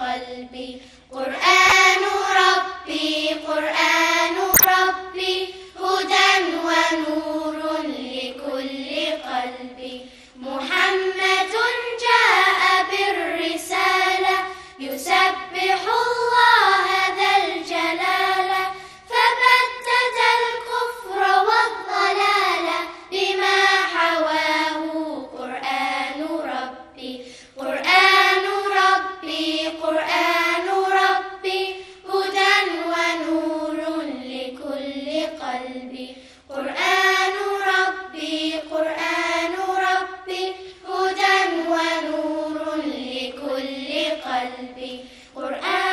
قلبي قرآن ربي قرآن ربي هدى ونور لكل قلبي. قلبي قرآن